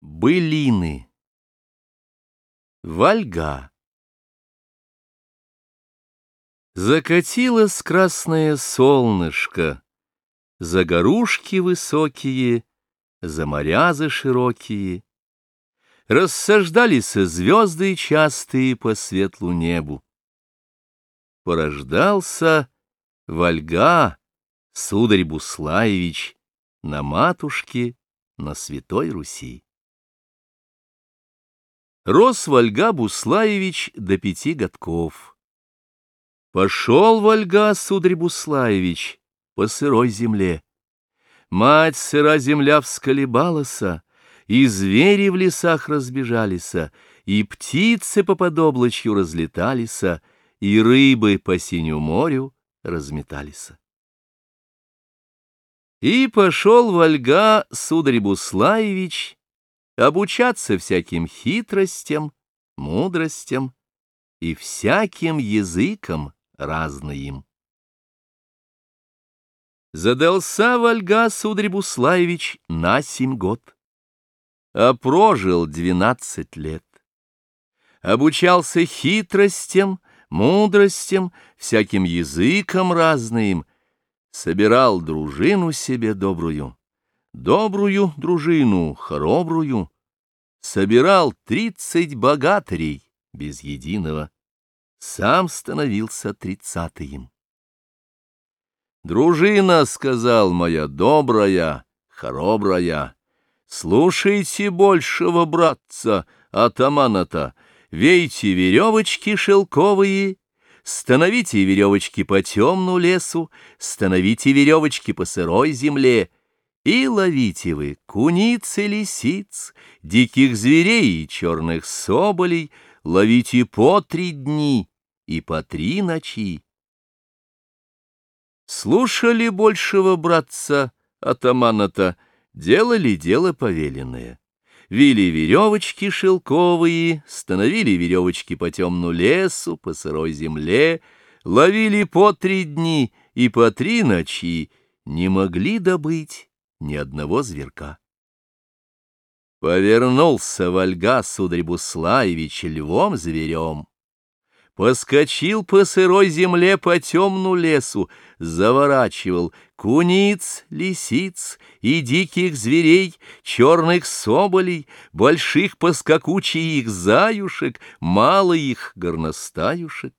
Былины. Вольга. Закатилось красное солнышко, За горушки высокие, За морязы широкие. Рассаждались звезды частые По светлу небу. Порождался Вольга, сударь Буслаевич, На матушке, на Святой Руси. Рос Вольга Буслаевич до пяти годков. Пошел Вольга, сударь Буслаевич, по сырой земле. Мать сыра земля всколебалася, и звери в лесах разбежалися, и птицы по подоблачью разлеталися, и рыбы по синему морю разметалися. И пошел Вольга, сударь Буслаевич, обучаться всяким хитростям, мудростям и всяким языкам разным. Задался Вольга, сударь Буслаевич, на семь год, а прожил двенадцать лет. Обучался хитростям, мудростям, всяким языкам разным, собирал дружину себе добрую добрую дружину, храбрую, собирал тридцать богатырей без единого, сам становился тридцатым. «Дружина, — сказал моя добрая, храбрая, — слушайте большего братца, атамана-то, вейте веревочки шелковые, становите веревочки по темному лесу, становите веревочки по сырой земле, и ловите вы куниц и лисиц, диких зверей и черных соболей, ловите по три дни и по три ночи. Слушали большего братца атамана-то, делали дело повеленное. Вили веревочки шелковые, становили веревочки по темному лесу, по сырой земле, ловили по три дни и по три ночи, не могли добыть ни одного зверка. Повернулся Вольга, сударь Буслаевич, львом-зверем. Поскочил по сырой земле по темну лесу, заворачивал куниц, лисиц и диких зверей, черных соболей, больших поскакучих заюшек, малых горностаюшек.